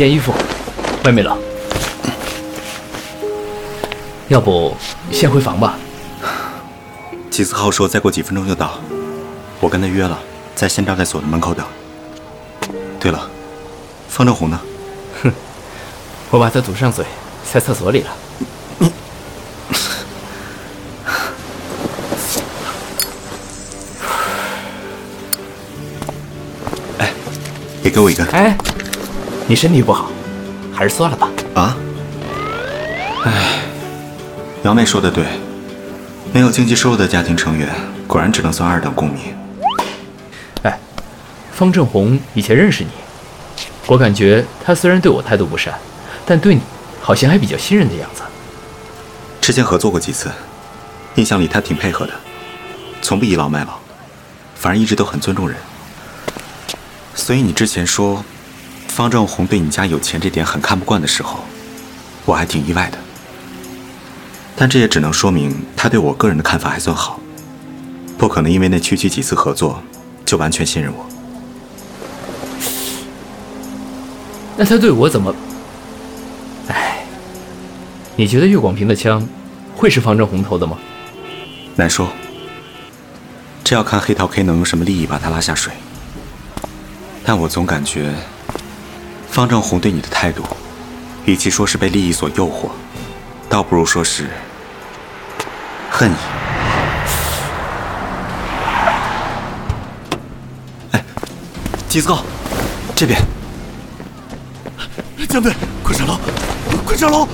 披件衣服，外面冷。要不先回房吧。吉思浩说再过几分钟就到，我跟他约了，在县招待所的门口等。对了，方正红呢？哼，我把他堵上嘴，在厕所里了。哎，也给我一个。哎，你身体不好，还是算了吧。啊？哎，苗妹说的对，没有经济收入的家庭成员，果然只能算二等公民。哎，方正红以前认识你，我感觉他虽然对我态度不善，但对你好像还比较信任的样子。之前合作过几次，印象里他挺配合的，从不倚老卖老，反而一直都很尊重人。所以你之前说方正红对你家有钱这点很看不惯的时候，我还挺意外的。但这也只能说明他对我个人的看法还算好，不可能因为那区区几次合作就完全信任我。那他对我怎么？哎，你觉得岳广平的枪会是方正红投的吗？难说，这要看黑桃 K 能用什么利益把他拉下水。但我总感觉方正红对你的态度，与其说是被利益所诱惑，倒不如说是恨你。哎，吉斯高，这边。江队，快上楼，快上楼！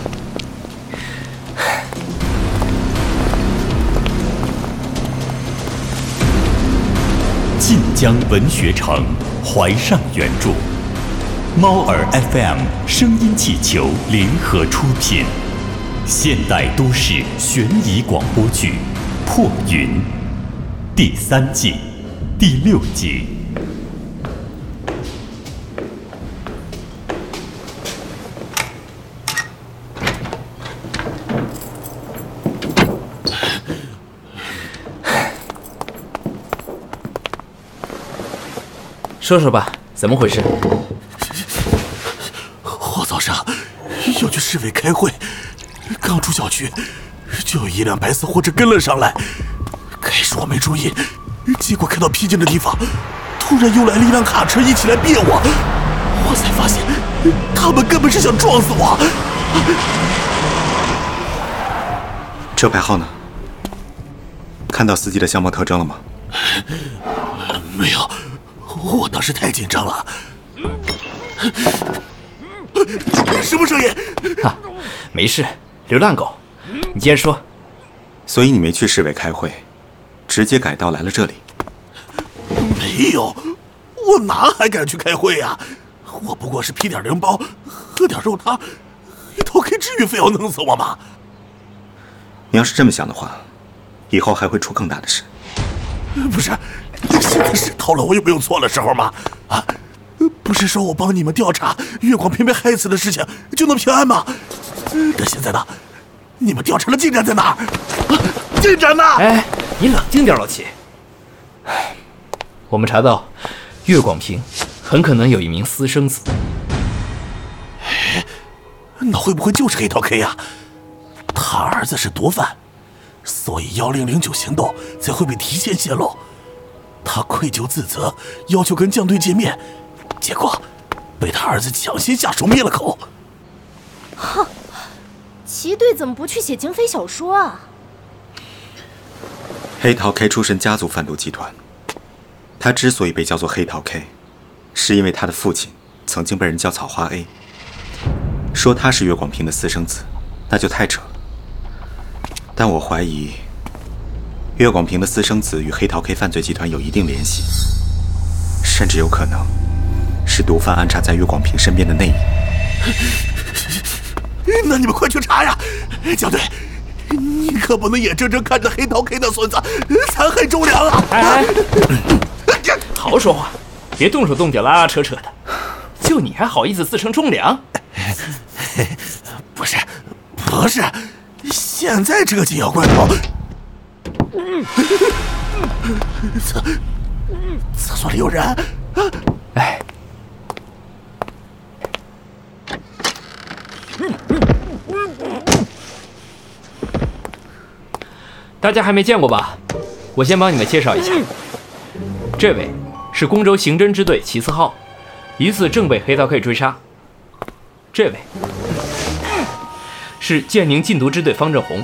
晋江文学城，怀上原著，猫耳 FM 声音气球联合出品，现代都市悬疑广播剧《破云》第三季第六集。说说吧，怎么回事？我早上要去市委开会，刚出小区，就有一辆白色货车跟了上来。开始我没注意，结果看到僻静的地方，突然又来了一辆卡车，一起来别我。我才发现，他们根本是想撞死我。车牌号呢？看到司机的相貌特征了吗？没有。我当时太紧张了，什么声音？哈，没事，流浪狗。你接着说。所以你没去市委开会，直接改道来了这里？没有，我哪还敢去开会呀？我不过是批点零包，喝点肉汤，一头 K 至于非要弄死我吗？你要是这么想的话，以后还会出更大的事。不是。现在是讨论我又没有错的时候吗？啊，不是说我帮你们调查月广平被害死的事情就能平安吗？那现在呢？你们调查的进展在哪儿？进展呢？哎，你冷静点，老齐。我们查到，岳广平很可能有一名私生子。哎，那会不会就是黑桃 K 呀？他儿子是毒贩，所以幺零零九行动才会被提前泄露。他愧疚自责，要求跟将队见面，结果被他儿子抢先下手灭了口。哼，齐队怎么不去写警匪小说啊？黑桃 K 出身家族贩毒集团，他之所以被叫做黑桃 K，是因为他的父亲曾经被人叫草花 A。说他是岳广平的私生子，那就太扯了。但我怀疑。岳广平的私生子与黑桃 K 犯罪集团有一定联系，甚至有可能是毒贩安插在岳广平身边的内应。那你们快去查呀！江队，你可不能眼睁睁看着黑桃 K 的孙子残害忠良啊！哎，好 好说话，别动手动脚、拉拉扯扯的。就你还好意思自称忠良？不是，不是，现在这个紧要关头。厕厕所里有人！哎，大家还没见过吧？我先帮你们介绍一下，这位是公州刑侦支队齐四号，疑似正被黑桃 K 追杀。这位是建宁禁毒支队方振红，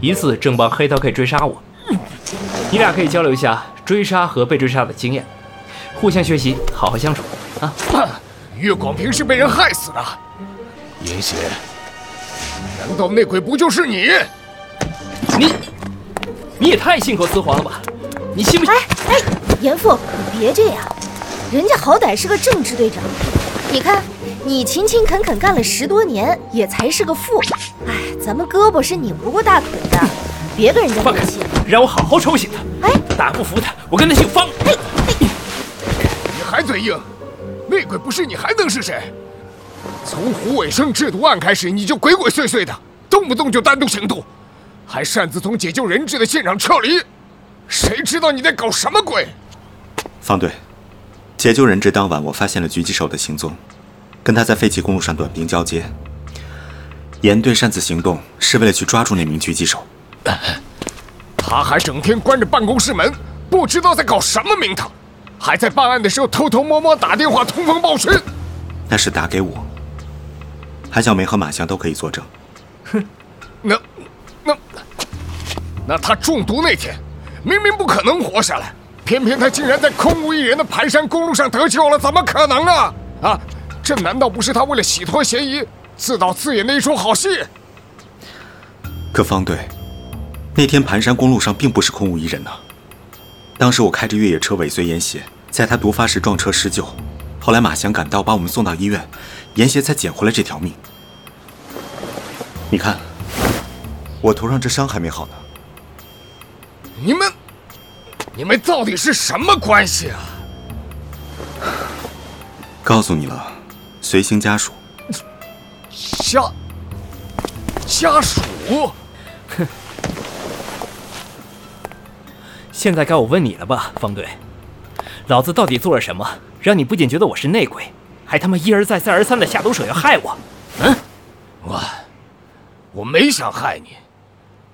疑似正帮黑桃 K 追杀我。你俩可以交流一下追杀和被追杀的经验，互相学习，好好相处啊！岳广平是被人害死的，严邪，难道内鬼不就是你？你你也太信口雌黄了吧！你信不信？哎哎，严父，你别这样，人家好歹是个正支队长，你看你勤勤恳恳干了十多年，也才是个副。哎，咱们胳膊是拧不过大腿的，别跟人家放开客气。，让我好好抽醒他。哎，打不服他，我跟他姓方。你还嘴硬？内鬼不是你还能是谁？从胡伟生制毒案开始，你就鬼鬼祟祟的，动不动就单独行动，还擅自从解救人质的现场撤离，谁知道你在搞什么鬼？方队，解救人质当晚，我发现了狙击手的行踪，跟他在废弃公路上短兵交接。严队擅自行动是为了去抓住那名狙击手。他还整天关着办公室门，不知道在搞什么名堂，还在办案的时候偷偷摸摸打电话通风报信。那是打给我。韩小梅和马翔都可以作证。哼、那、那他中毒那天，明明不可能活下来，偏偏他竟然在空无一人的盘山公路上得救了，怎么可能啊？啊，这难道不是他为了洗脱嫌疑，自导自演的一出好戏？可方队，那天盘山公路上并不是空无一人呐、当时我开着越野车尾随严邪，在他毒发时撞车施救，后来马翔赶到把我们送到医院，严邪才捡回了这条命。你看，我头上这伤还没好呢。你们，你们到底是什么关系啊？告诉你了，随行家属。家家属？哼现在该我问你了吧，方队，老子到底做了什么，让你不仅觉得我是内鬼，还他妈一而再、再而三的下毒手要害我？嗯，我我没想害你，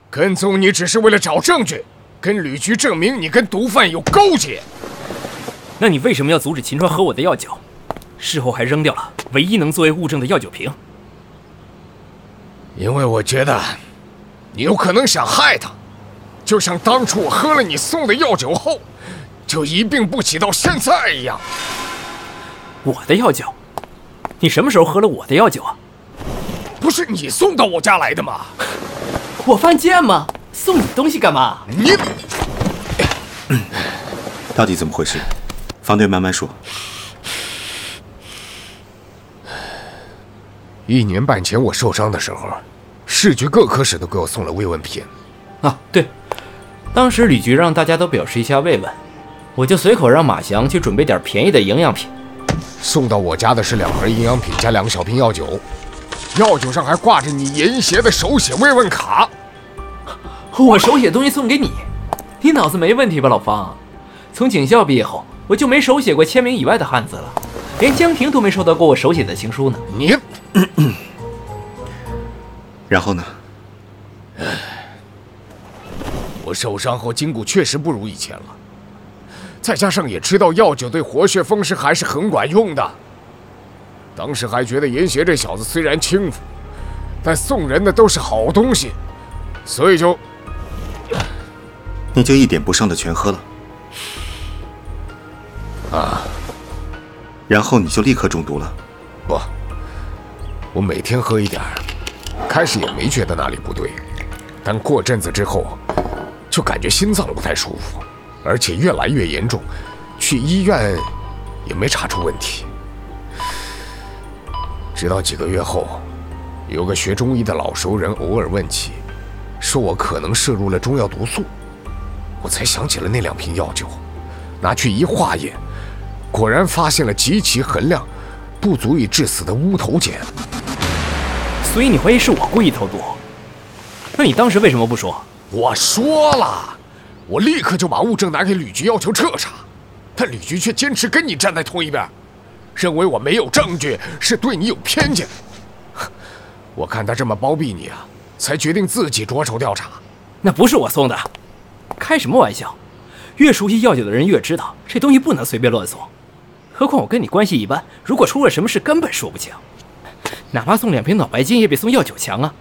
跟踪你只是为了找证据，跟吕局证明你跟毒贩有勾结。那你为什么要阻止秦川喝我的药酒？事后还扔掉了唯一能作为物证的药酒瓶？因为我觉得你有可能想害他，就像当初我喝了你送的药酒后，就一病不起到现在一样。我的药酒？你什么时候喝了我的药酒啊？不是你送到我家来的吗？我犯贱吗？送你东西干嘛？你到底怎么回事？方队慢慢说。一年半前我受伤的时候，市局各科室都给我送了慰问品。啊，对，当时吕局让大家都表示一下慰问，我就随口让马翔去准备点便宜的营养品。送到我家的是两盒营养品加两个小瓶药酒，药酒上还挂着你严邪的手写慰问卡。我手写东西送给你，你脑子没问题吧，老方？从警校毕业后，我就没手写过签名以外的汉字了，连江婷都没收到过我手写的情书呢。你 然后呢？我受伤后筋骨确实不如以前了，再加上也知道药酒对活血风湿还是很管用的。当时还觉得严邪这小子虽然轻浮，但送人的都是好东西，所以就你就一点不剩的全喝了。啊，然后你就立刻中毒了。不，我每天喝一点儿，开始也没觉得哪里不对，但过阵子之后，就感觉心脏不太舒服，而且越来越严重，去医院也没查出问题。直到几个月后，有个学中医的老熟人偶尔问起，说我可能摄入了中药毒素，我才想起了那两瓶药酒，拿去一化验，果然发现了极其衡量。不足以致死的乌头碱。所以你怀疑是我故意投毒？那你当时为什么不说？我说了，我立刻就把物证拿给吕局要求彻查，但吕局却坚持跟你站在同一边，认为我没有证据，是对你有偏见。我看他这么包庇你啊，才决定自己着手调查。那不是我送的，开什么玩笑？越熟悉药酒的人越知道，这东西不能随便乱送。何况我跟你关系一般，如果出了什么事，根本说不清。哪怕送两瓶脑白金，也比送药酒强啊！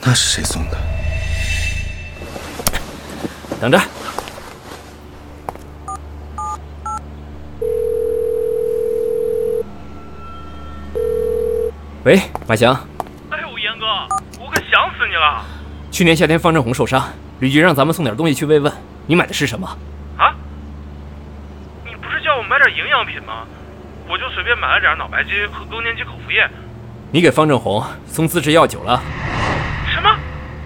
那是谁送的？等着。喂，马翔。哎呦，严哥，我可想死你了！去年夏天方正红受伤，吕局让咱们送点东西去慰问。你买的是什么？啊？你不是叫我买点营养品吗？我就随便买了点脑白金和更年期口服液。你给方正红送自制药酒了？什么？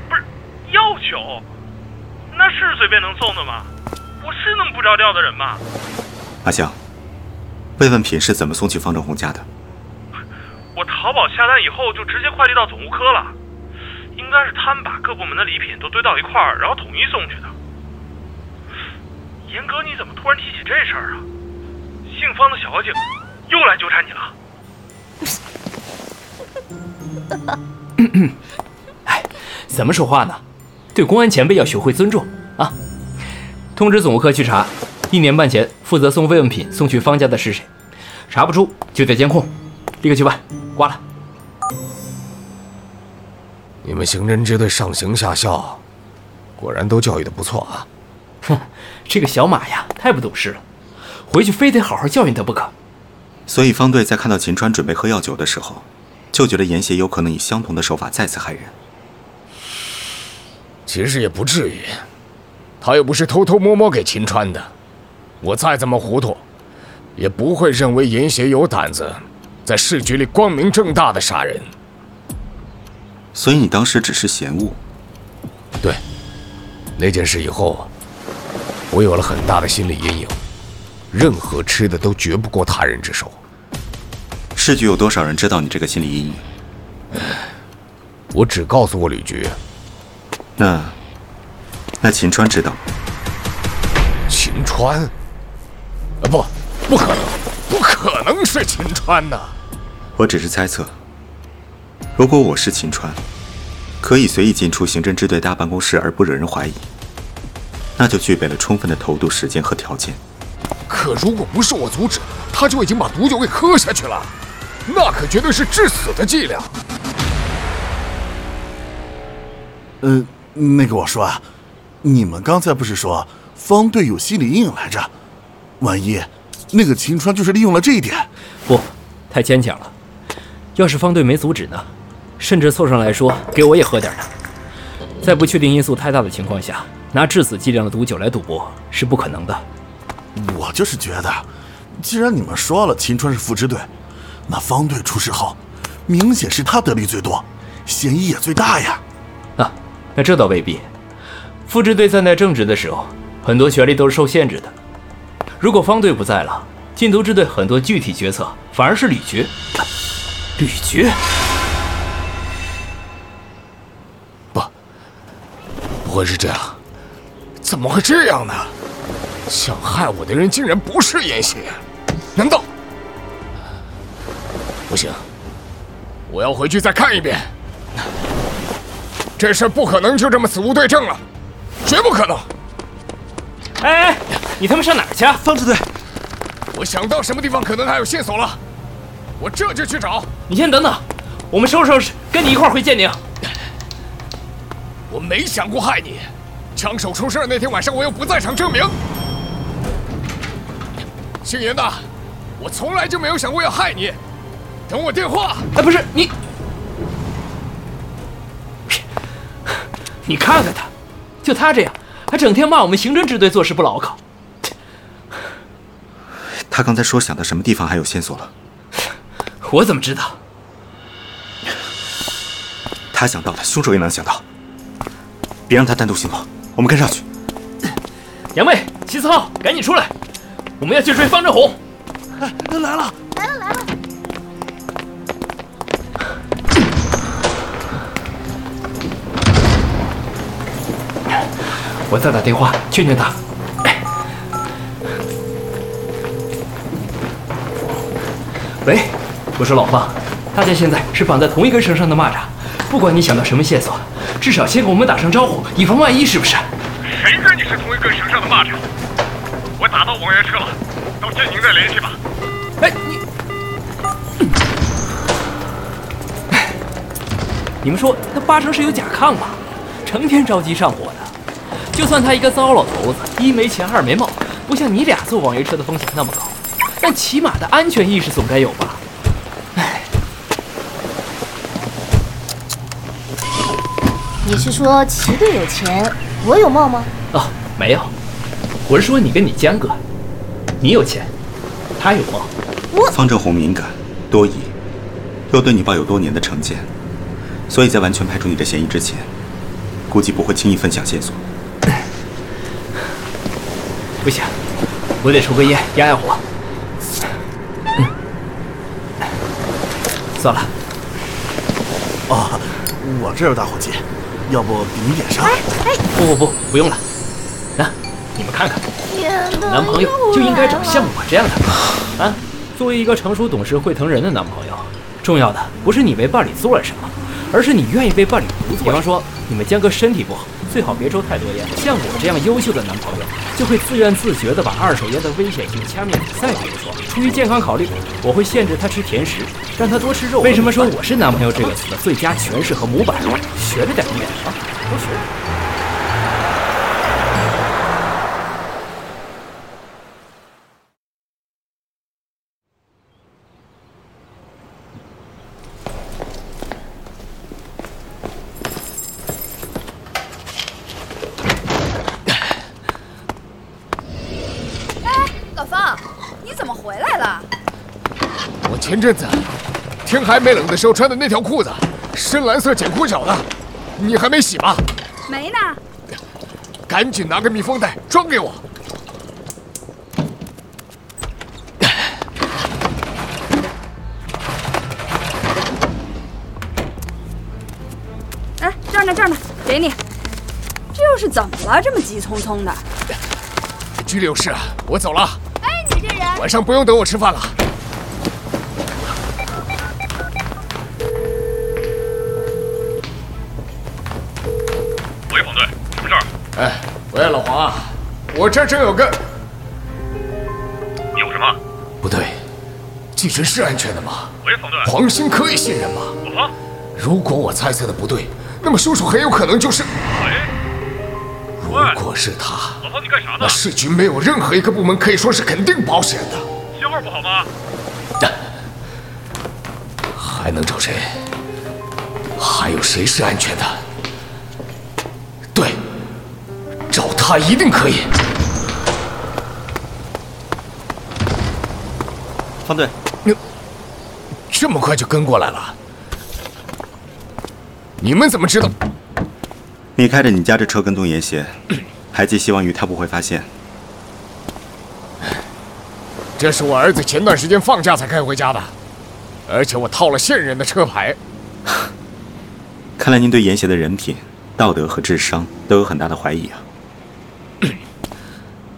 不是药酒？那是随便能送的吗？我是那么不着调的人吗？阿香，慰问品是怎么送去方正红家的？我淘宝下单以后就直接快递到总务科了，应应该是他们把各部门的礼品都堆到一块儿，然后统一送去的。严哥，你怎么突然提起这事儿啊？姓方的小警又来纠缠你了？哎，怎么说话呢？对公安前辈要学会尊重啊！通知总务科去查，一年半前负责送慰问品送去方家的是谁？查不出就调监控，立刻去办。挂了。你们刑侦支队上行下效，果然都教育的不错啊！哼，这个小马呀，太不懂事了，回去非得好好教训他不可。所以方队在看到秦川准备喝药酒的时候，就觉得严邪有可能以相同的手法再次害人。其实也不至于，他又不是偷偷摸摸给秦川的。我再怎么糊涂，也不会认为严邪有胆子。在市局里光明正大的杀人，所以你当时只是嫌恶。对，那件事以后，我有了很大的心理阴影，任何吃的都绝不过他人之手。市局有多少人知道你这个心理阴影？我只告诉过吕局。那，那秦川知道吗？秦川？啊不，不可能。不可能是秦川呐！我只是猜测。如果我是秦川，可以随意进出刑侦支队大办公室而不惹人怀疑，那就具备了充分的投毒时间和条件。可如果不是我阻止，他就已经把毒酒给喝下去了，那可绝对是致死的剂量。呃，那个我说啊，你们刚才不是说方队有心理阴影来着？万一……那个秦川就是利用了这一点，不，太牵强了。要是方队没阻止呢？甚至凑上来说给我也喝点呢？在不确定因素太大的情况下，拿致死剂量的毒酒来赌博是不可能的。我就是觉得，既然你们说了秦川是副支队，那方队出事后，明显是他得利最多，嫌疑也最大呀。啊，那这倒未必。副支队在那正职的时候，很多权力都是受限制的。如果方队不在了，禁毒支队很多具体决策反而是吕局。吕局？会是这样？怎么会这样呢？想害我的人竟然不是严邪？难道？不行，我要回去再看一遍。这事不可能就这么死无对证了，绝不可能！哎。你他妈上哪儿去？方支队，我想到什么地方可能还有线索了，我这就去找。你先等等，我们收拾收拾，跟你一块儿回建宁。我没想过害你，枪手出事那天晚上我又不在场证明。姓严的，我从来就没有想过要害你。等我电话。哎，不是你，你看看他，就他这样，还整天骂我们刑侦支队做事不牢靠。他刚才说想到什么地方还有线索了？我怎么知道？他想到的，凶手也能想到。别让他单独行动，我们跟上去。杨妹，齐思浩，赶紧出来！我们要去追方正红。哎，来了，来了，来了！我再打电话劝劝他。喂，我说老方，大家现在是绑在同一根绳上的蚂蚱，不管你想到什么线索，至少先给我们打声招呼，以防万一，是不是？谁跟你是同一根绳上的蚂蚱？我打到网约车了，到建宁再联系吧。哎，你，你们说他八成是有甲亢吧？成天着急上火的。就算他一个糟老头子，一没钱二没貌，不像你俩坐网约车的风险那么高，但起码的安全意识总该有吧？哎，你是说齐队有钱，我有貌吗？哦，没有，我是说你跟你江哥，你有钱，他有貌。方正红敏感、多疑，又对你抱有多年的成见，所以在完全排除你的嫌疑之前，估计不会轻易分享线索。不行，我得抽根烟压压火。嗯，算了，哦，我这有打火机，要不给你脸上？不不不，不用了。那、你们看看！男朋友就应该找像我这样的啊！作为一个成熟懂事、会疼人的男朋友，重要的不是你为伴侣做了什么，而是你愿意为伴侣不做。比方说，你们江哥身体不好，最好别抽太多烟。像我这样优秀的男朋友，就会自愿自觉地把二手烟的危险性掐灭。再比如说，出于健康考虑，我会限制他吃甜食，让他多吃肉。为什么说我是男朋友这个词的最佳诠释和模板？学着点你们啊，多学还没冷的时候穿的那条裤子，深蓝色剪裤脚的，你还没洗吧？没呢。赶紧拿个密封袋装给我。哎，这儿呢，这儿呢，给你。这又是怎么了？这么急匆匆的？局里有事，我走了。哎，你这人，晚上不用等我吃饭了。哎，喂，老黄啊，我这儿正有个……有什么？不对，季晨是安全的吗？喂，黄队。黄鑫可以信任吗？老方。如果我猜测的不对，那么凶手很有可能就是……喂。如果是他，老方，你干啥呢那？市局没有任何一个部门可以说是肯定保险的。信号不好吗？还能找谁？还有谁是安全的？他一定可以。方队，这么快就跟过来了？你们怎么知道？你开着你家这车跟踪严邪，还寄希望于他不会发现。这是我儿子前段时间放假才开回家的，而且我套了现任的车牌。看来您对严邪的人品、道德和智商都有很大的怀疑啊。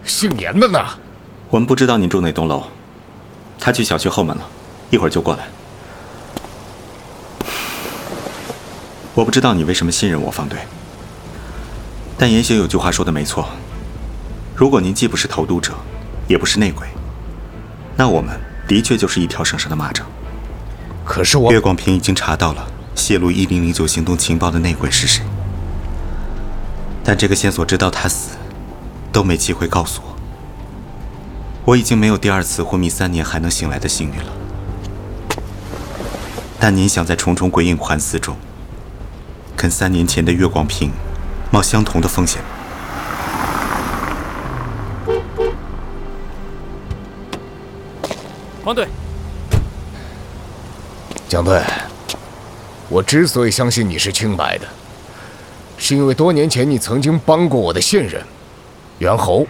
姓严的呢？我们不知道您住哪栋楼，他去小区后门了，一会儿就过来。我不知道你为什么信任我，方队。但严邪有句话说的没错，如果您既不是投毒者，也不是内鬼，那我们的确就是一条绳上的蚂蚱。可是我岳广平已经查到了泄露一零零九行动情报的内鬼是谁，但这个线索直到他死，都没机会告诉我。我已经没有第二次昏迷三年还能醒来的幸运了。但您想在重重鬼影环伺中，跟三年前的月光平冒相同的风险吗？黄队，蒋队，我之所以相信你是清白的，是因为多年前你曾经帮过我的现任袁侯。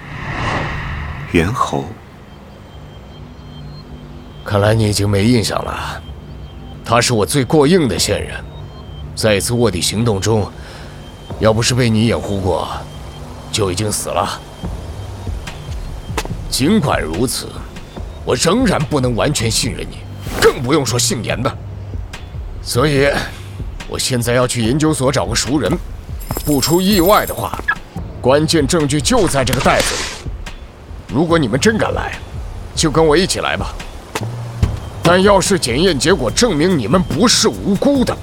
猿猴，看来你已经没印象了。他是我最过硬的线人，在一次卧底行动中，要不是被你掩护过，就已经死了。尽管如此，我仍然不能完全信任你，更不用说姓严的。所以，我现在要去研究所找个熟人，不出意外的话，关键证据就在这个袋子里。如果你们真敢来，就跟我一起来吧。但要是检验结果证明你们不是无辜的，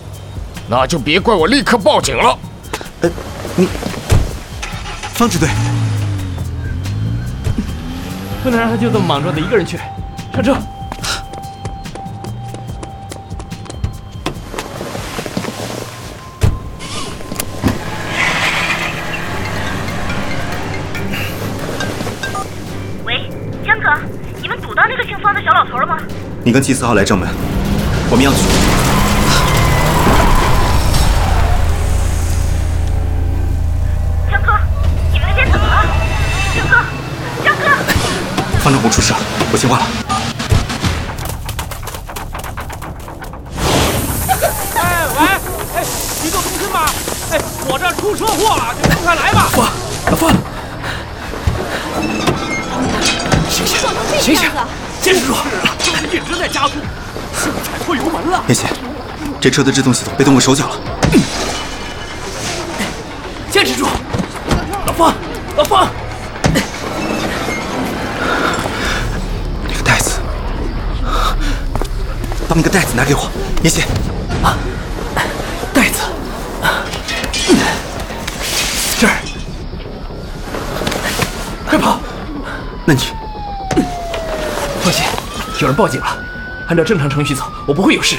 那就别怪我立刻报警了。呃，你，方支队，不能让他就这么莽撞的一个人去。上车。你跟季四号来正门，我们要去。江哥，你们那边怎么了？江哥，江哥，方正红出事了，我先挂了。哎喂，哎，急救中心吗？哎，我这出车祸了，你们快来吧！方，老方，醒醒，醒醒，坚持住！在加速，是不是踩错油门了？叶姐，这车的制动系统被动过手脚了。坚持住！老方，老方，那个袋子，把那个袋子拿给我，叶姐。袋子，这儿，快跑！那你放心，有人报警了，按照正常程序走，我不会有事。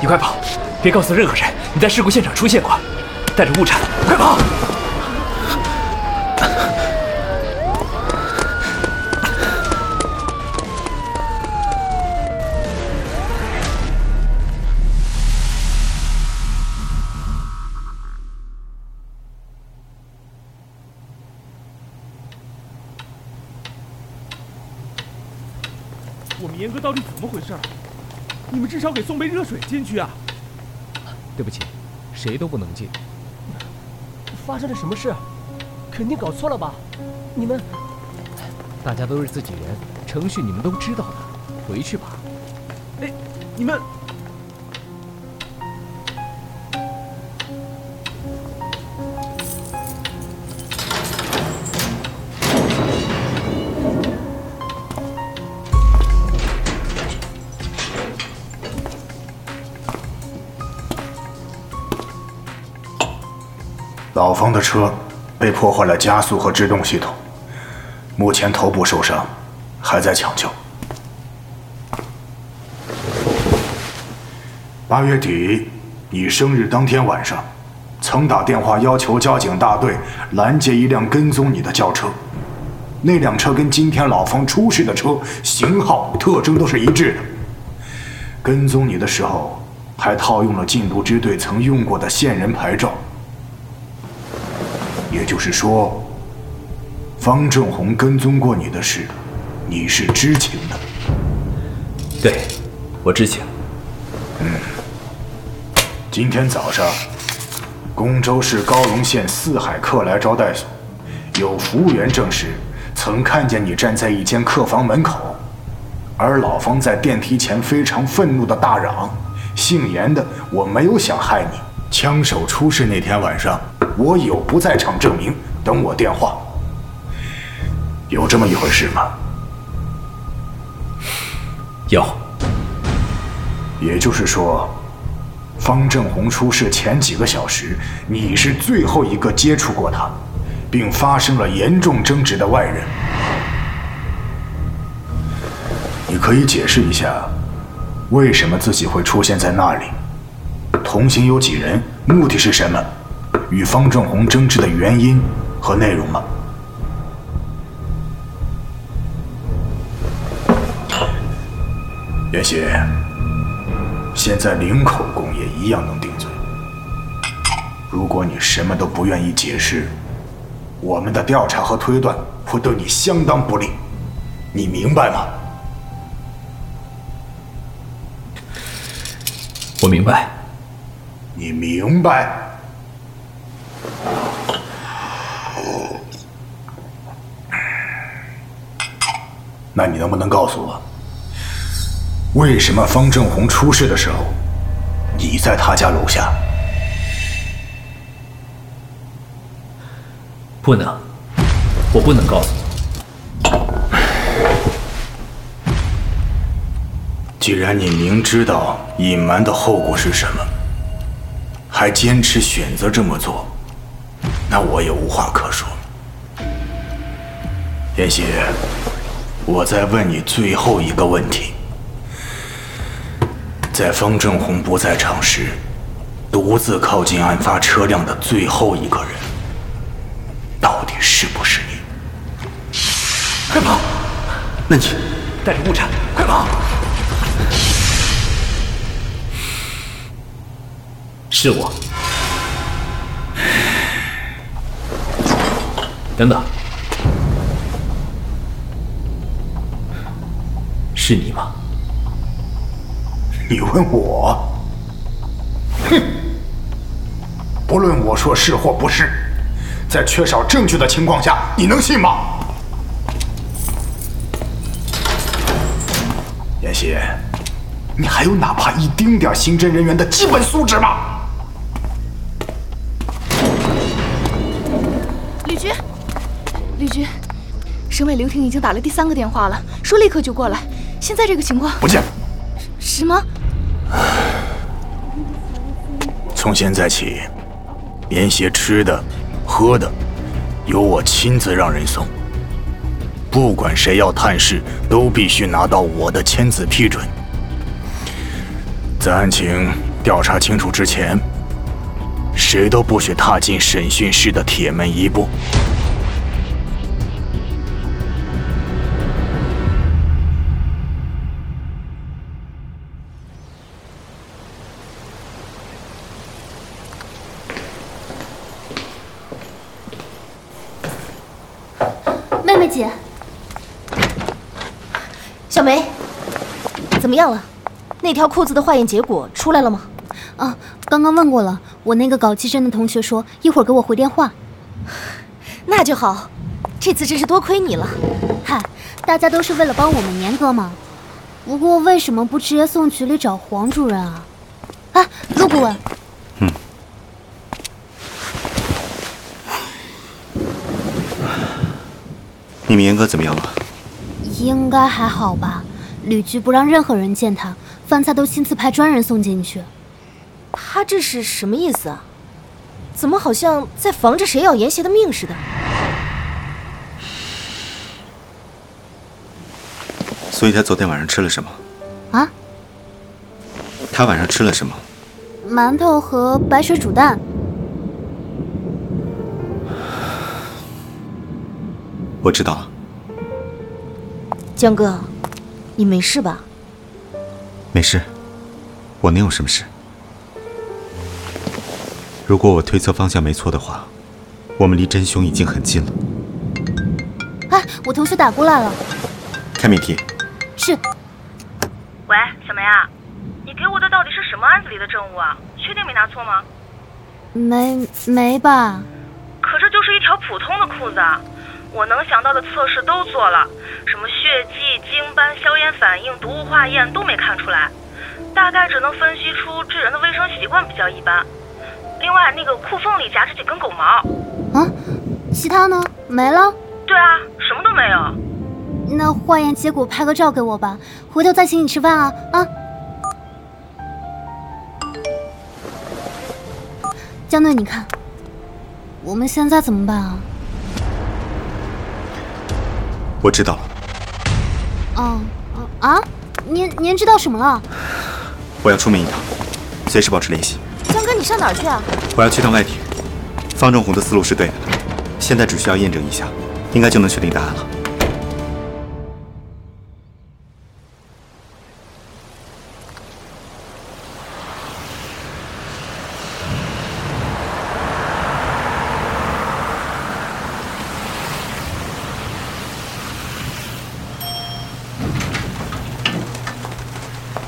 你快跑，别告诉任何人你在事故现场出现过，带着物产，快！少给送杯热水进去啊！对不起，谁都不能进。发生了什么事？肯定搞错了吧？你们大家都是自己人，程序你们都知道的，回去吧。哎，你们老方的车被破坏了加速和制动系统，目前头部受伤，还在抢救。八月底，你生日当天晚上，曾打电话要求交警大队拦截一辆跟踪你的轿车，那辆车跟今天老方出事的车型号、特征都是一致的。跟踪你的时候，还套用了禁毒支队曾用过的线人牌照。也就是说，方正红跟踪过你的事，你是知情的。对，我知情。嗯，今天早上，公州市高龙县四海客来招待所有服务员证实，曾看见你站在一间客房门口，而老方在电梯前非常愤怒的大嚷：“姓严的，我没有想害你。”枪手出事那天晚上。我有不在场证明，等我电话。有这么一回事吗？有。也就是说，方正红出事前几个小时，你是最后一个接触过他，并发生了严重争执的外人。你可以解释一下，为什么自己会出现在那里？同行有几人？目的是什么？与方正红争执的原因和内容吗？袁熙，现在零口供也一样能定罪。如果你什么都不愿意解释，我们的调查和推断会对你相当不利，你明白吗？我明白。你明白？那你能不能告诉我，为什么方正红出事的时候，你在他家楼下？不能，我不能告诉你。既然你明知道隐瞒的后果是什么，还坚持选择这么做，那我也无话可说了。妍希，我再问你最后一个问题：在方正红不在场时，独自靠近案发车辆的最后一个人，到底是不是你？快跑！那你带着物产，快跑！是我。等等，是你吗？你问我？哼！不论我说是或不是，在缺少证据的情况下，你能信吗？妍希，你还有哪怕一丁点刑侦人员的基本素质吗？吕局，吕局，省委刘婷已经打了第三个电话了，说立刻就过来。现在这个情况，不见。什么？从现在起，棉鞋吃的、喝的，由我亲自让人送。不管谁要探视，都必须拿到我的签字批准。在案情调查清楚之前，谁都不许踏进审讯室的铁门一步。那条裤子的化验结果出来了吗？啊，刚刚问过了。我那个搞计生的同学说一会儿给我回电话。那就好，这次真是多亏你了。嗨，大家都是为了帮我们严哥嘛。不过为什么不直接送局里找黄主任啊？啊，陆顾问。嗯。你们严哥怎么样了？应该还好吧。吕局不让任何人见他，饭菜都亲自派专人送进去。他这是什么意思啊？怎么好像在防着谁要严邪的命似的？所以他昨天晚上吃了什么？啊？他晚上吃了什么？馒头和白水煮蛋。我知道了。江哥，你没事吧？没事，我能有什么事？如果我推测方向没错的话，我们离真凶已经很近了。哎，我同学打过来了。开免提。是。喂，小梅啊，你给我的到底是什么案子里的证物啊？确定没拿错吗？没没吧？可这就是一条普通的裤子啊！我能想到的测试都做了，什么血迹、精斑、硝烟反应、毒物化验都没看出来，大概只能分析出这人的卫生习惯比较一般。另外，那个裤缝里夹着几根狗毛。啊？其他呢？没了？对啊，什么都没有。那化验结果拍个照给我吧，回头再请你吃饭啊啊！江队，你看，我们现在怎么办啊？我知道了。哦，啊？您您知道什么了？我要出门一趟，随时保持联系。江哥，你上哪儿去啊？我要去趟外地。方正红的思路是对的，现在只需要验证一下，应该就能确定答案了。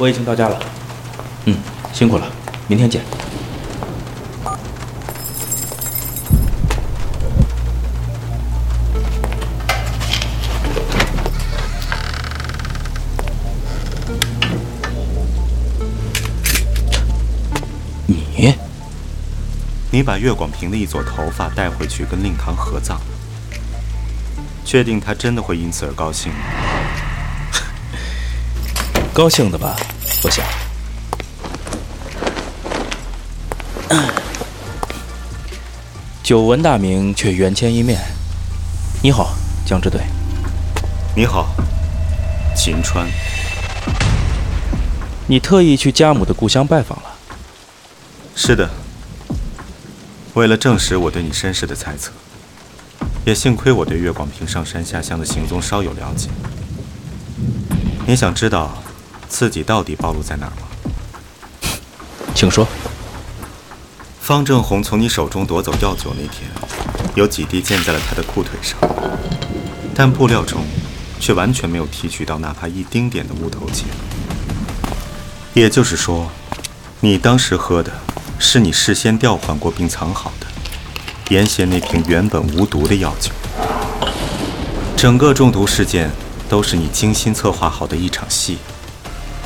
我已经到家了。嗯，辛苦了，明天见。你，你把岳广平的一撮头发带回去跟令堂合葬，确定他真的会因此而高兴吗？高兴的吧，我想。久闻大名，却缘牵一面。你好，江支队。你好，秦川。你特意去家母的故乡拜访了？是的。为了证实我对你身世的猜测，也幸亏我对岳广平上山下乡的行踪稍有了解。你想知道自己到底暴露在哪儿吗？请说。方正红从你手中夺走药酒那天，有几滴溅在了他的裤腿上，但布料中却完全没有提取到哪怕一丁点的乌头碱。也就是说，你当时喝的是你事先调换过并藏好的严邪那瓶原本无毒的药酒。整个中毒事件都是你精心策划好的一场戏，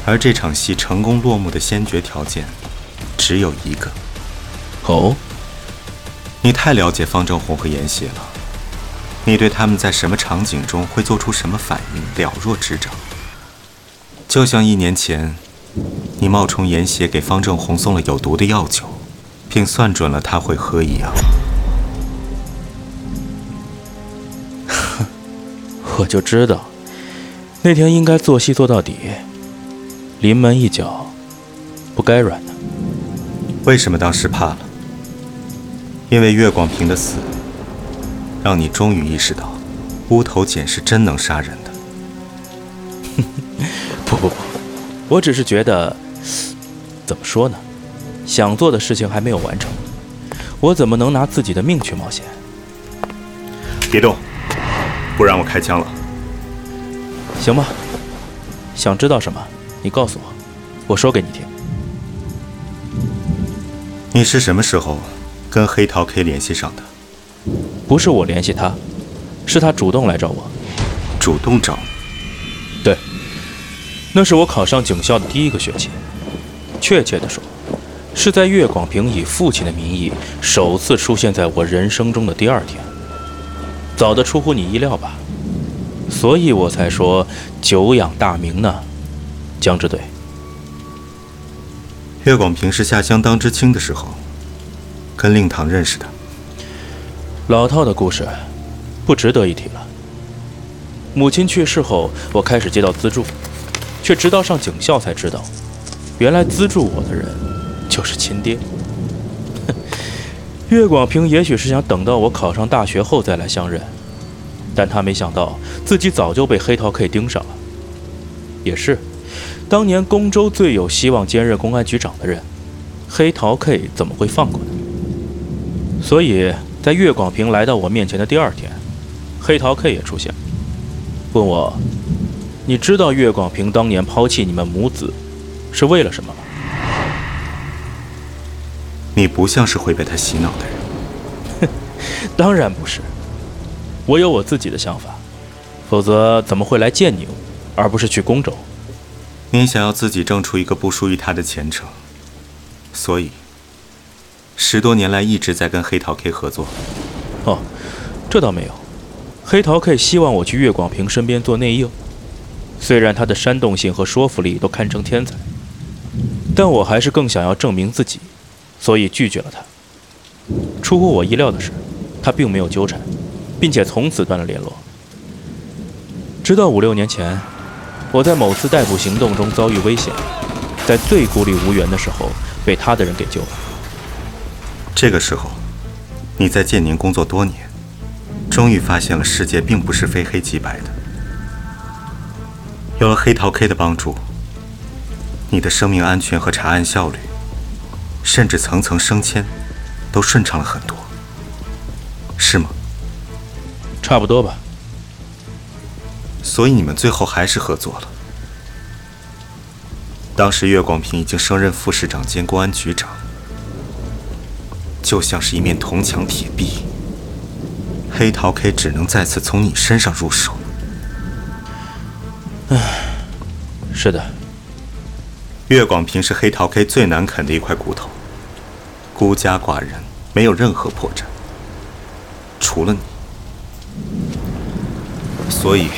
而这场戏成功落幕的先决条件只有一个。哦，你太了解方正红和严邪了，你对他们在什么场景中会做出什么反应了若指掌。就像一年前，你冒充严邪给方正红送了有毒的药酒，并算准了他会喝一样。哼，我就知道，那天应该做戏做到底，临门一脚，不该软的。为什么当时怕了？因为岳广平的死，让你终于意识到，乌头碱是真能杀人的。不不不，我只是觉得，怎么说呢？想做的事情还没有完成，我怎么能拿自己的命去冒险？别动，不然我开枪了。行吧，想知道什么，你告诉我，我说给你听。你是什么时候？跟黑桃 K 联系上的，不是我联系他，是他主动来找我。主动找？对，那是我考上警校的第一个学期。确切的说，是在岳广平以父亲的名义首次出现在我人生中的第二天。早的出乎你意料吧？所以我才说久仰大名呢，江支队。岳广平是下乡当知青的时候。跟令堂认识的，老套的故事，不值得一提了。母亲去世后，我开始接到资助，却直到上警校才知道，原来资助我的人就是亲爹。岳广平也许是想等到我考上大学后再来相认，但他没想到自己早就被黑桃 K 盯上了。也是，当年公州最有希望兼任公安局长的人，黑桃 K 怎么会放过呢？所以在岳广平来到我面前的第二天，黑桃 K 也出现，问我：“你知道岳广平当年抛弃你们母子，是为了什么吗？”你不像是会被他洗脑的人。哼，当然不是，我有我自己的想法，否则怎么会来见你，而不是去宫州？你想要自己挣出一个不属于他的前程，所以。十多年来一直在跟黑桃 K 合作。哦，这倒没有。黑桃 K 希望我去岳广平身边做内应，虽然他的煽动性和说服力都堪称天才，但我还是更想要证明自己，所以拒绝了他。出乎我意料的是，他并没有纠缠，并且从此断了联络。直到五六年前，我在某次逮捕行动中遭遇危险，在最孤立无援的时候被他的人给救了。这个时候，你在建宁工作多年，终于发现了世界并不是非黑即白的。有了黑桃 K 的帮助，你的生命安全和查案效率，甚至层层升迁，都顺畅了很多，是吗？差不多吧。所以你们最后还是合作了。当时岳广平已经升任副市长兼公安局长。就像是一面铜墙铁壁，黑桃 K 只能再次从你身上入手。唉，是的，岳广平是黑桃 K 最难啃的一块骨头，孤家寡人，没有任何破绽，除了你。所以，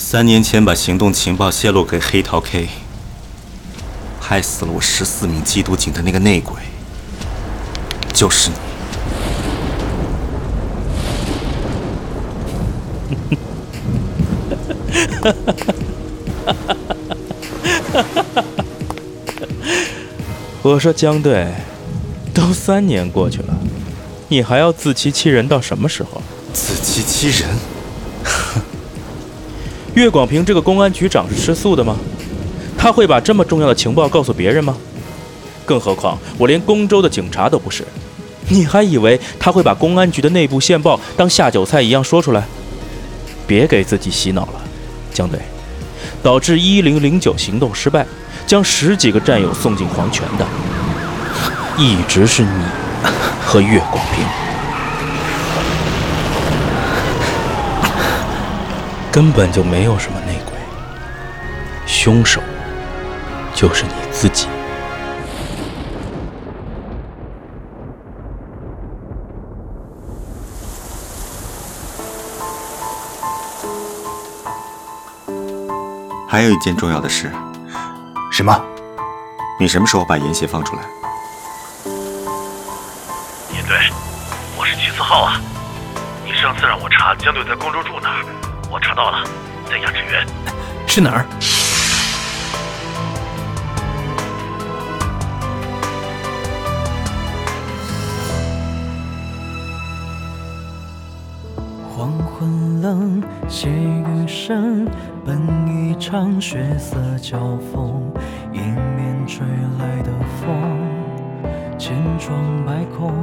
三年前把行动情报泄露给黑桃 K，害死了我十四名缉毒警的那个内鬼，就是你。哈哈哈哈哈！我说江队，都三年过去了，你还要自欺欺人到什么时候？自欺欺人？岳广平这个公安局长是吃素的吗？他会把这么重要的情报告诉别人吗？更何况我连公州的警察都不是，你还以为他会把公安局的内部线报当下酒菜一样说出来？别给自己洗脑了，江队，导致一零零九行动失败，将十几个战友送进黄泉的，一直是你和岳广平。根本就没有什么内鬼，凶手就是你自己。还有一件重要的事，什么？你什么时候把严邪放出来？严队，我是齐思浩啊！你上次让我查江队在公州住哪儿，我查到了，在雅致园。是哪儿？黄昏冷，血雨声，奔一场血色交锋。迎面吹来的风，千疮百孔。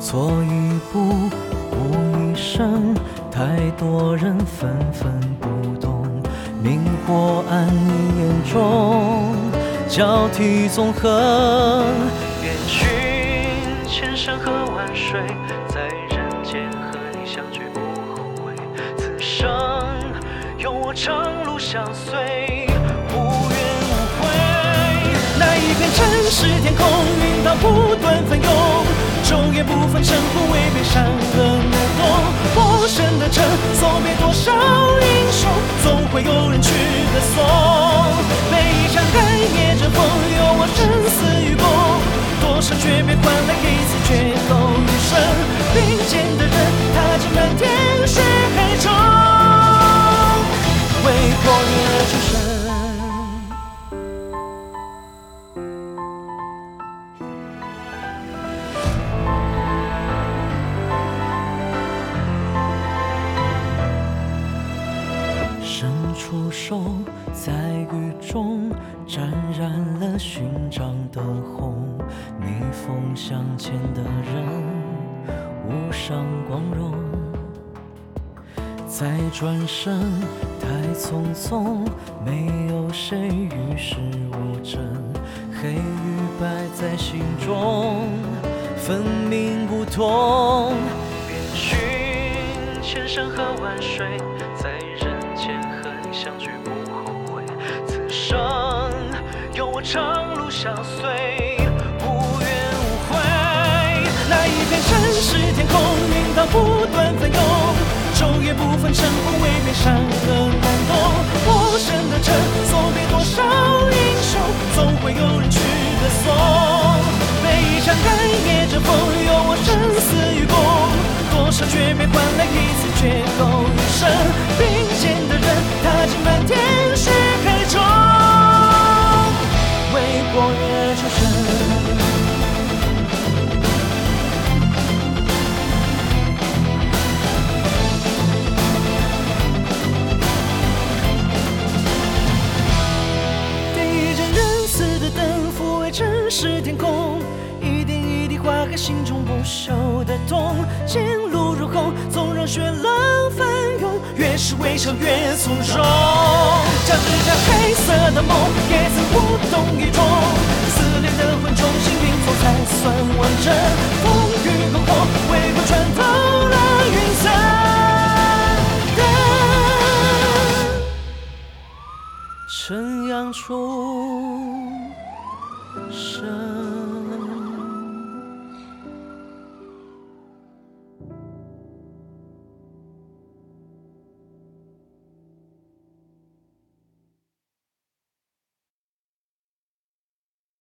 错一步，误一生，太多人纷纷不懂。明火暗你眼中，交替纵横。遍寻千山和万水，在人间和你相聚不后悔。此生有我长路相随，无怨无悔。那一片城市天空，云涛不断翻涌，昼夜不分晨昏，未被山河难懂。的城，送别多少英雄，总会有人去歌颂。的痛。前路如虹，纵让血浪翻涌，越是微笑越从容。将这场黑色的梦，也曾无动于衷。撕裂的魂重新拼凑才算完整。风雨篝火，为何穿透了云层？晨阳出